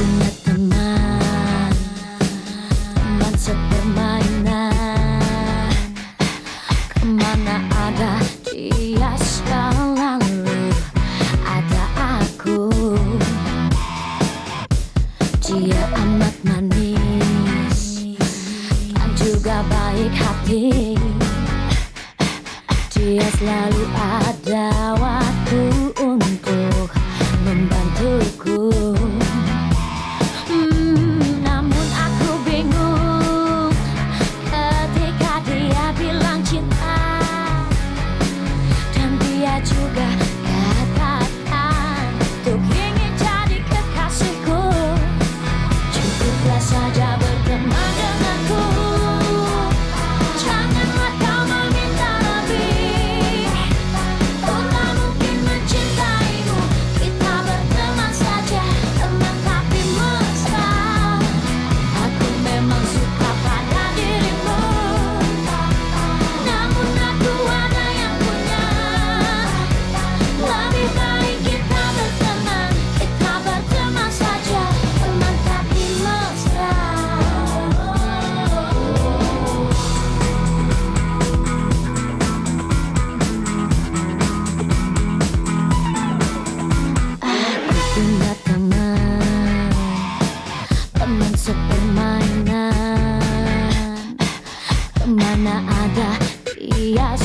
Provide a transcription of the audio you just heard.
punya teman Teman sepermainan Ke mana ada dia sekarang lalu? Ada aku. Dia amat manis. Dan juga baik hati. teman sepermainan Ke mana ada dia